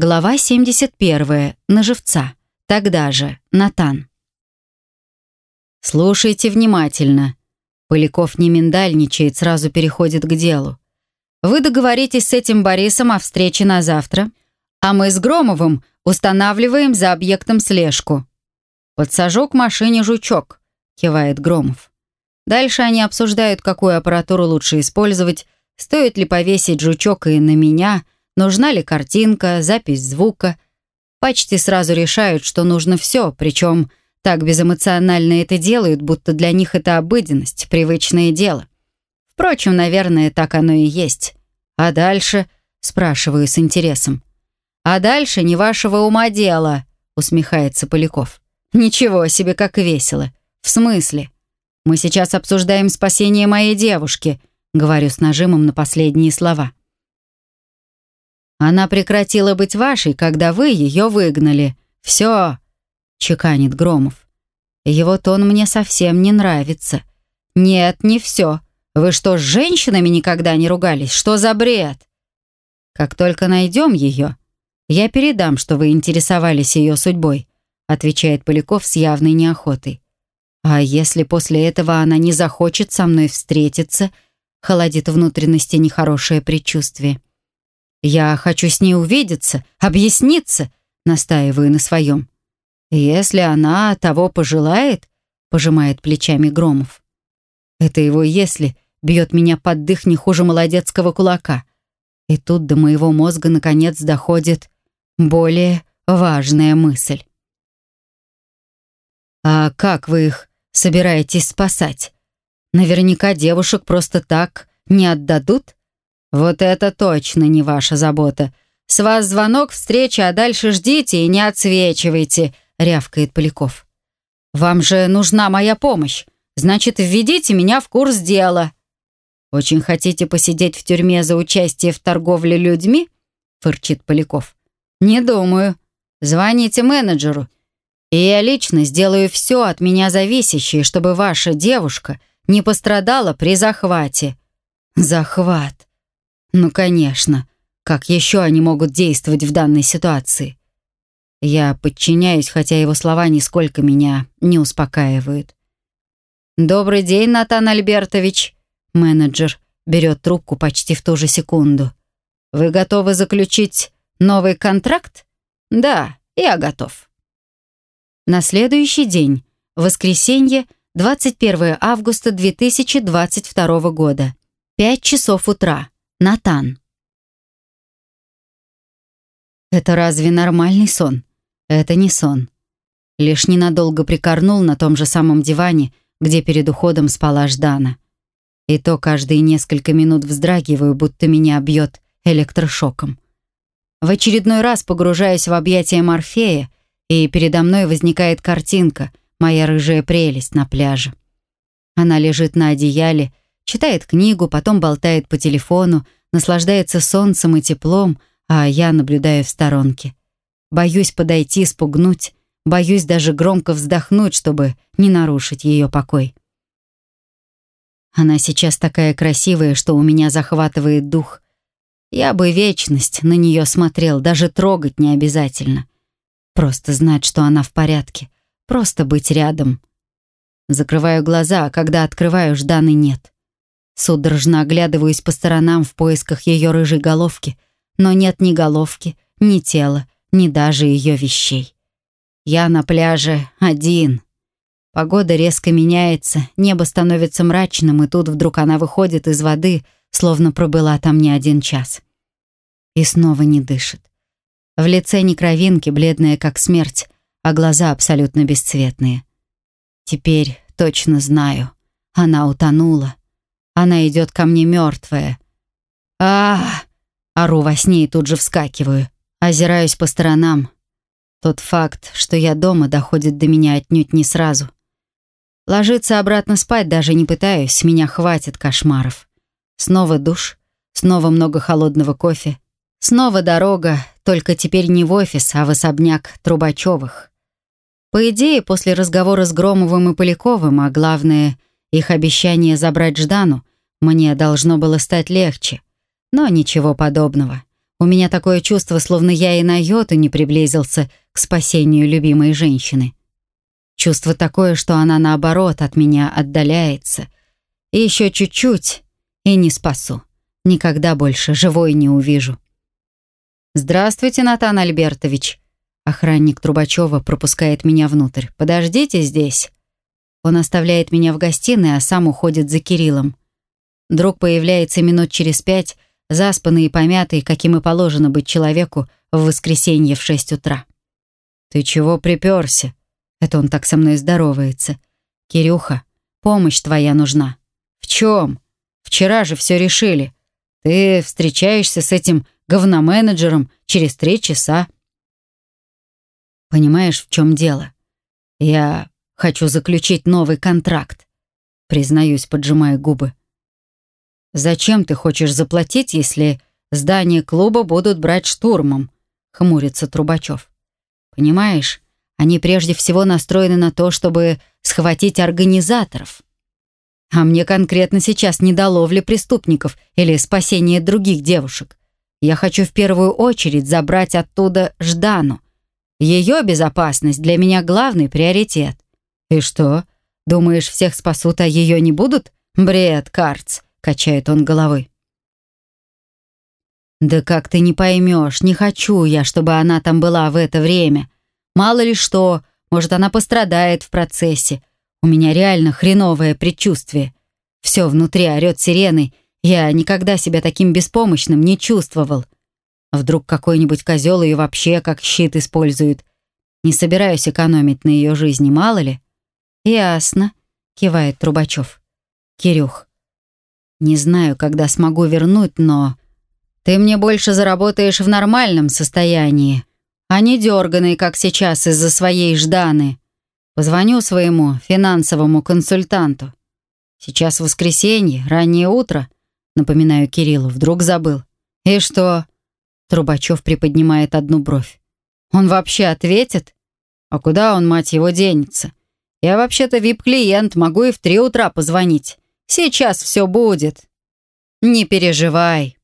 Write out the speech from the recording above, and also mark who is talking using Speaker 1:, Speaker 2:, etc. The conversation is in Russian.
Speaker 1: Глава 71. На живца. Тогда же. Натан. Слушайте внимательно. Поляков не миндальничает, сразу переходит к делу. Вы договоритесь с этим Борисом о встрече на завтра, а мы с Громовым устанавливаем за объектом слежку. Подсажу к машине жучок, кивает Громов. Дальше они обсуждают, какую аппаратуру лучше использовать, стоит ли повесить жучок и на меня – Нужна ли картинка, запись звука? Почти сразу решают, что нужно все, причем так безэмоционально это делают, будто для них это обыденность, привычное дело. Впрочем, наверное, так оно и есть. А дальше, спрашиваю с интересом. А дальше не вашего ума дело, усмехается Поляков. Ничего себе, как весело. В смысле? Мы сейчас обсуждаем спасение моей девушки, говорю с нажимом на последние слова. Она прекратила быть вашей, когда вы ее выгнали. Все, чеканит Громов. Его тон мне совсем не нравится. Нет, не все. Вы что, с женщинами никогда не ругались? Что за бред? Как только найдем ее, я передам, что вы интересовались ее судьбой, отвечает Поляков с явной неохотой. А если после этого она не захочет со мной встретиться, холодит внутренности нехорошее предчувствие. Я хочу с ней увидеться, объясниться, настаиваю на своем. Если она того пожелает, пожимает плечами Громов. Это его «если» бьет меня под дых не хуже молодецкого кулака. И тут до моего мозга наконец доходит более важная мысль. «А как вы их собираетесь спасать? Наверняка девушек просто так не отдадут?» «Вот это точно не ваша забота. С вас звонок, встреча, а дальше ждите и не отсвечивайте», — рявкает Поляков. «Вам же нужна моя помощь. Значит, введите меня в курс дела». «Очень хотите посидеть в тюрьме за участие в торговле людьми?» — фырчит Поляков. «Не думаю. Звоните менеджеру, и я лично сделаю все от меня зависящее, чтобы ваша девушка не пострадала при захвате». «Захват. Ну, конечно. Как еще они могут действовать в данной ситуации? Я подчиняюсь, хотя его слова нисколько меня не успокаивают. «Добрый день, Натан Альбертович!» Менеджер берет трубку почти в ту же секунду. «Вы готовы заключить новый контракт?» «Да, я готов». На следующий день, воскресенье, 21 августа 2022 года, 5 часов утра. Натан. Это разве нормальный сон? Это не сон. Лишь ненадолго прикорнул на том же самом диване, где перед уходом спала Ждана. И то каждые несколько минут вздрагиваю, будто меня бьет электрошоком. В очередной раз погружаюсь в объятия Морфея, и передо мной возникает картинка, моя рыжая прелесть на пляже. Она лежит на одеяле, Читает книгу, потом болтает по телефону, наслаждается солнцем и теплом, а я наблюдаю в сторонке. Боюсь подойти, спугнуть, боюсь даже громко вздохнуть, чтобы не нарушить ее покой. Она сейчас такая красивая, что у меня захватывает дух. Я бы вечность на нее смотрел, даже трогать не обязательно. Просто знать, что она в порядке, просто быть рядом. Закрываю глаза, а когда открываю, Жданы нет. Судорожно оглядываюсь по сторонам в поисках ее рыжей головки, но нет ни головки, ни тела, ни даже ее вещей. Я на пляже один. Погода резко меняется, небо становится мрачным, и тут вдруг она выходит из воды, словно пробыла там не один час. И снова не дышит. В лице не кровинки, бледная как смерть, а глаза абсолютно бесцветные. Теперь точно знаю, она утонула, она идет ко мне мертвая. а, Ору во сне и тут же вскакиваю. Озираюсь по сторонам. Тот факт, что я дома, доходит до меня отнюдь не сразу. Ложиться обратно спать даже не пытаюсь, меня хватит кошмаров. Снова душ, снова много холодного кофе, снова дорога, только теперь не в офис, а в особняк Трубачевых. По идее, после разговора с Громовым и Поляковым, а главное, их обещание забрать Ждану, мне должно было стать легче. Но ничего подобного. У меня такое чувство, словно я и на йоту не приблизился к спасению любимой женщины. Чувство такое, что она, наоборот, от меня отдаляется. И еще чуть-чуть, и не спасу. Никогда больше живой не увижу. «Здравствуйте, Натан Альбертович!» Охранник Трубачева пропускает меня внутрь. «Подождите здесь!» Он оставляет меня в гостиной, а сам уходит за Кириллом. Друг появляется минут через пять, заспанный и помятый, каким и положено быть человеку в воскресенье в шесть утра. «Ты чего приперся?» Это он так со мной здоровается. «Кирюха, помощь твоя нужна». «В чем? Вчера же все решили. Ты встречаешься с этим говноменеджером через три часа». «Понимаешь, в чем дело? Я хочу заключить новый контракт», признаюсь, поджимая губы. «Зачем ты хочешь заплатить, если здание клуба будут брать штурмом?» хмурится Трубачев. «Понимаешь, они прежде всего настроены на то, чтобы схватить организаторов. А мне конкретно сейчас не до ловли преступников или спасения других девушек. Я хочу в первую очередь забрать оттуда Ждану. Ее безопасность для меня главный приоритет. И что, думаешь, всех спасут, а ее не будут? Бред, Карц, качает он головой. Да как ты не поймешь, не хочу я, чтобы она там была в это время. Мало ли что, может, она пострадает в процессе. У меня реально хреновое предчувствие. Все внутри орёт сиреной. Я никогда себя таким беспомощным не чувствовал. Вдруг какой-нибудь козел ее вообще как щит использует. Не собираюсь экономить на ее жизни, мало ли. Ясно, кивает Трубачев. Кирюх, не знаю, когда смогу вернуть, но... Ты мне больше заработаешь в нормальном состоянии а не дерганый, как сейчас, из-за своей Жданы. Позвоню своему финансовому консультанту. Сейчас воскресенье, раннее утро, напоминаю Кириллу, вдруг забыл. И что? Трубачев приподнимает одну бровь. Он вообще ответит? А куда он, мать его, денется? Я вообще-то вип-клиент, могу и в три утра позвонить. Сейчас все будет. Не переживай.